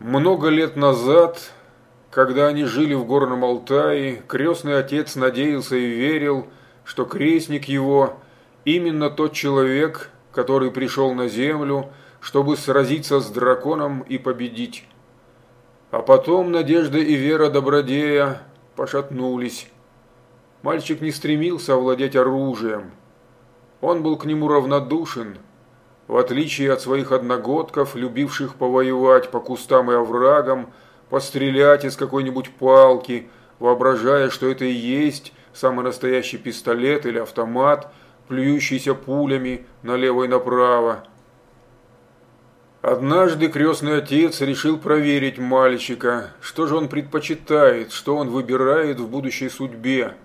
Много лет назад, когда они жили в Горном Алтае, крестный отец надеялся и верил, что крестник его именно тот человек, который пришел на землю, чтобы сразиться с драконом и победить. А потом надежда и вера добродея пошатнулись. Мальчик не стремился овладеть оружием. Он был к нему равнодушен – в отличие от своих одногодков, любивших повоевать по кустам и оврагам, пострелять из какой-нибудь палки, воображая, что это и есть самый настоящий пистолет или автомат, плюющийся пулями налево и направо. Однажды крестный отец решил проверить мальчика, что же он предпочитает, что он выбирает в будущей судьбе.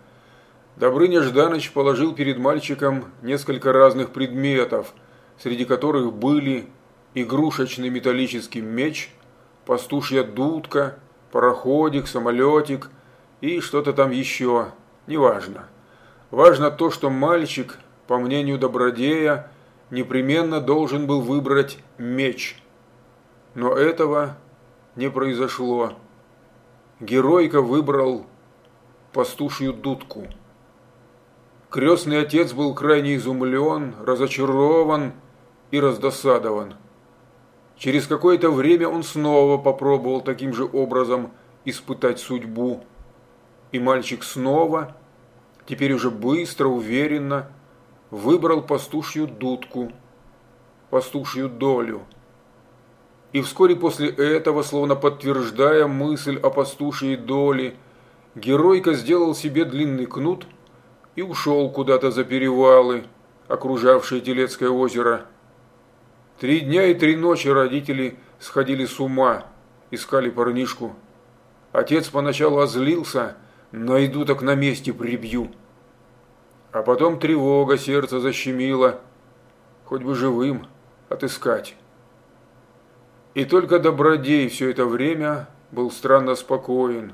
Добрыня Жданыч положил перед мальчиком несколько разных предметов – среди которых были игрушечный металлический меч, пастушья дудка, пароходик, самолетик и что-то там еще, неважно. Важно то, что мальчик, по мнению Добродея, непременно должен был выбрать меч. Но этого не произошло. Геройка выбрал пастушью дудку. Крестный отец был крайне изумлен, разочарован и раздосадован. Через какое-то время он снова попробовал таким же образом испытать судьбу. И мальчик снова, теперь уже быстро, уверенно, выбрал пастушью дудку, пастушью долю. И вскоре после этого, словно подтверждая мысль о пастушьей доле, геройка сделал себе длинный кнут и ушел куда-то за перевалы, окружавшие Телецкое озеро. Три дня и три ночи родители сходили с ума, искали парнишку. Отец поначалу озлился, найду так на месте прибью. А потом тревога сердце защемило, хоть бы живым отыскать. И только Добродей все это время был странно спокоен.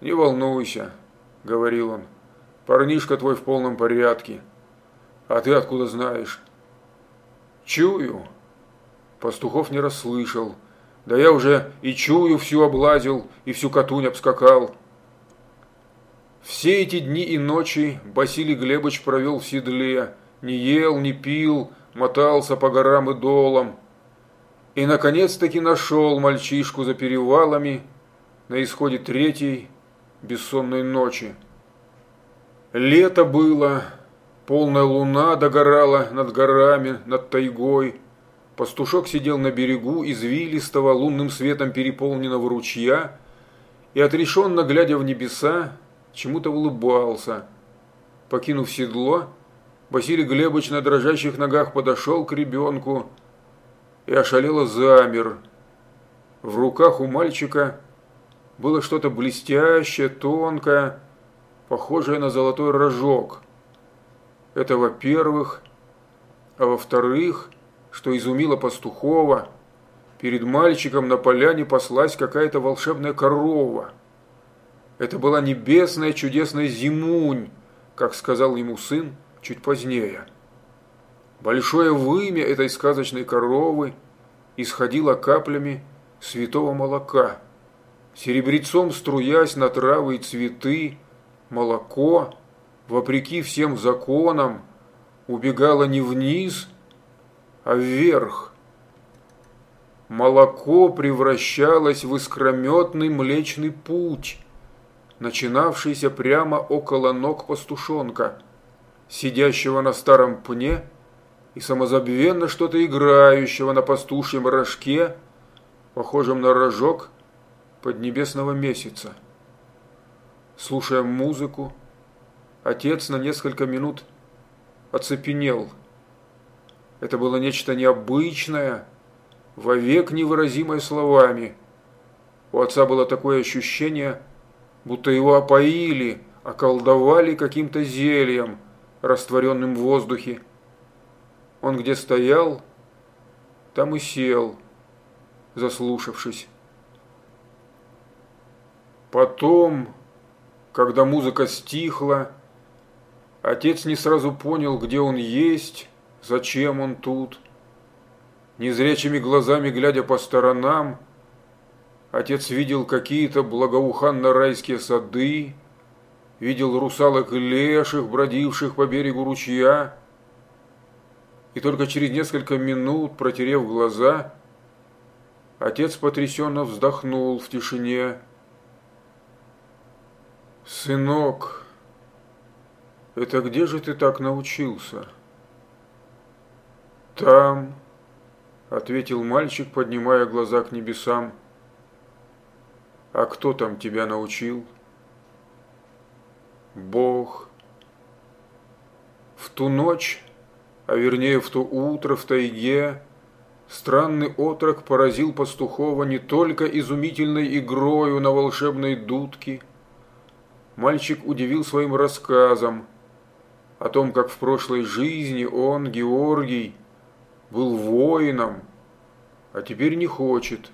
«Не волнуйся», — говорил он, — «парнишка твой в полном порядке. А ты откуда знаешь?» «Чую». Пастухов не расслышал. «Да я уже и чую всю облазил, и всю катунь обскакал». Все эти дни и ночи Василий Глебович провел в седле, не ел, не пил, мотался по горам и долам. И, наконец-таки, нашел мальчишку за перевалами на исходе третьей бессонной ночи. Лето было, Полная луна догорала над горами, над тайгой. Пастушок сидел на берегу извилистого, лунным светом переполненного ручья и, отрешенно глядя в небеса, чему-то улыбался. Покинув седло, Василий Глебович на дрожащих ногах подошел к ребенку и ошалело замер. В руках у мальчика было что-то блестящее, тонкое, похожее на золотой рожок – это во-первых. А во-вторых, что изумило Пастухова, перед мальчиком на поляне паслась какая-то волшебная корова. Это была небесная чудесная зимунь, как сказал ему сын чуть позднее. Большое вымя этой сказочной коровы исходило каплями святого молока, серебрецом струясь на травы и цветы, молоко – вопреки всем законам, убегала не вниз, а вверх. Молоко превращалось в искрометный млечный путь, начинавшийся прямо около ног пастушонка, сидящего на старом пне и самозабвенно что-то играющего на пастушьем рожке, похожем на рожок поднебесного месяца. Слушая музыку, Отец на несколько минут оцепенел. Это было нечто необычное, вовек невыразимое словами. У отца было такое ощущение, будто его опоили, околдовали каким-то зельем, растворенным в воздухе. Он где стоял, там и сел, заслушавшись. Потом, когда музыка стихла, Отец не сразу понял, где он есть, зачем он тут. Незрячими глазами глядя по сторонам, Отец видел какие-то благоуханно-райские сады, видел русалок и леших, бродивших по берегу ручья, и только через несколько минут, протерев глаза, отец потрясенно вздохнул в тишине. «Сынок, это где же ты так научился?» «Там», — ответил мальчик, поднимая глаза к небесам. «А кто там тебя научил?» Бог. В ту ночь, а вернее в то утро в тайге, странный отрок поразил пастухова не только изумительной игрою на волшебной дудке. Мальчик удивил своим рассказом о том, как в прошлой жизни он, Георгий, был воином, а теперь не хочет,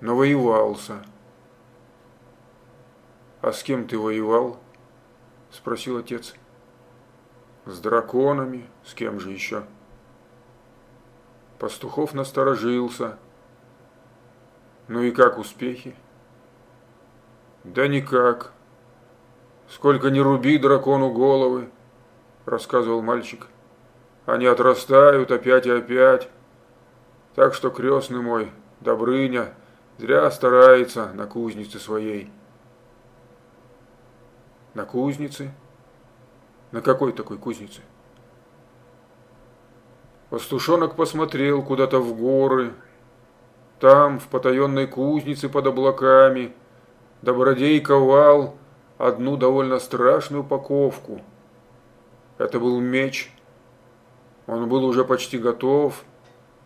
навоевался. А с кем ты воевал? – спросил отец. «С драконами? С кем же еще?» Пастухов насторожился. «Ну и как успехи?» «Да никак. Сколько не руби дракону головы», – рассказывал мальчик. «Они отрастают опять и опять. Так что, крестный мой, Добрыня, зря старается на кузнице своей». На кузнице? На какой такой кузнице? Пастушонок посмотрел куда-то в горы. Там, в потаенной кузнице под облаками, Добродей ковал одну довольно страшную упаковку. Это был меч. Он был уже почти готов.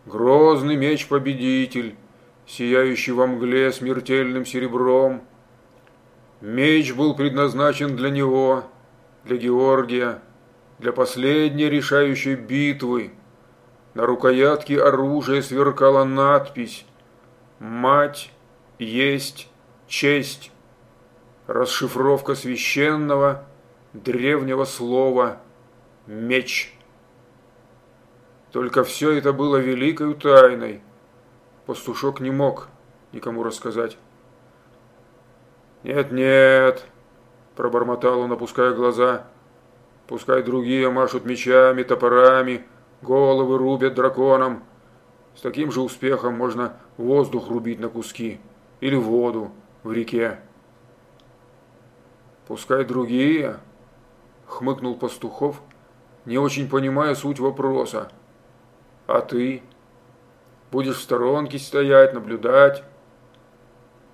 Грозный меч-победитель, сияющий во мгле смертельным серебром – Меч был предназначен для него, для Георгия, для последней решающей битвы. На рукоятке оружия сверкала надпись «Мать есть честь». Расшифровка священного древнего слова «меч». Только все это было великой тайной. Пастушок не мог никому рассказать. «Нет-нет», – пробормотал он, опуская глаза. «Пускай другие машут мечами, топорами, головы рубят драконам. С таким же успехом можно воздух рубить на куски или воду в реке». «Пускай другие», – хмыкнул Пастухов, не очень понимая суть вопроса. «А ты? Будешь в сторонке стоять, наблюдать?»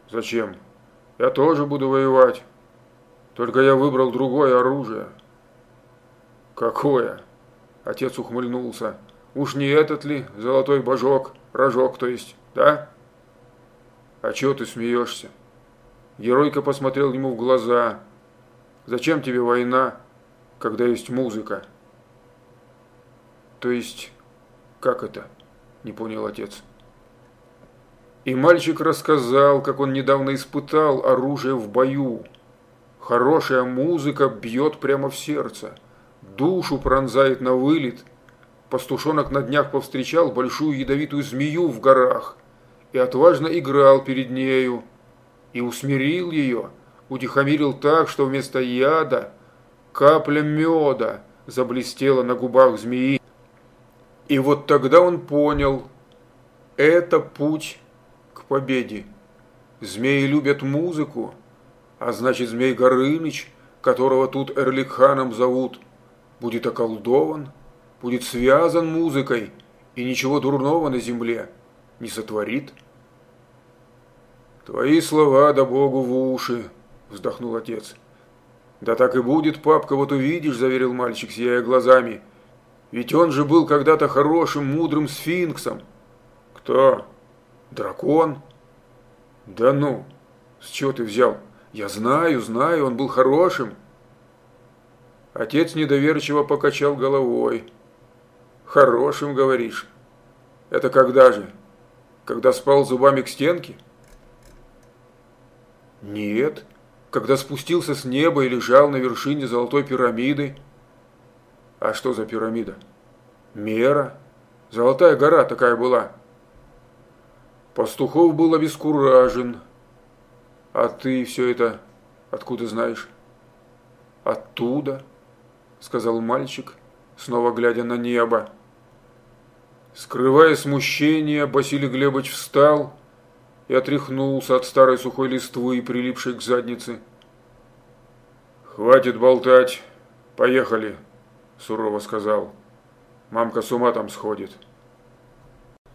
«Зачем?» Я тоже буду воевать. Только я выбрал другое оружие. Какое? Отец ухмыльнулся. Уж не этот ли золотой божок, рожок, то есть, да? А чего ты смеешься? Геройка посмотрел ему в глаза. Зачем тебе война, когда есть музыка? То есть, как это? Не понял отец. И мальчик рассказал, как он недавно испытал оружие в бою. Хорошая музыка бьет прямо в сердце, душу пронзает на вылет. Пастушонок на днях повстречал большую ядовитую змею в горах и отважно играл перед нею, и усмирил ее, утихомирил так, что вместо яда капля меда заблестела на губах змеи. И вот тогда он понял, это путь победе. Змеи любят музыку, а значит Змей Горыныч, которого тут Эрликханом зовут, будет околдован, будет связан музыкой и ничего дурного на земле не сотворит. «Твои слова да Богу в уши!» – вздохнул отец. «Да так и будет, папка, вот увидишь», – заверил мальчик, сияя глазами. «Ведь он же был когда-то хорошим, мудрым сфинксом». «Кто?» Дракон? Да ну, с чего ты взял? Я знаю, знаю, он был хорошим. Отец недоверчиво покачал головой. Хорошим, говоришь? Это когда же? Когда спал зубами к стенке? Нет, когда спустился с неба и лежал на вершине золотой пирамиды. А что за пирамида? Мера. Золотая гора такая была. Пастухов был обескуражен. А ты все это откуда знаешь? Оттуда, сказал мальчик, снова глядя на небо. Скрывая смущение, Василий Глебович встал и отряхнулся от старой сухой листвы, прилипшей к заднице. «Хватит болтать, поехали», – сурово сказал. «Мамка с ума там сходит».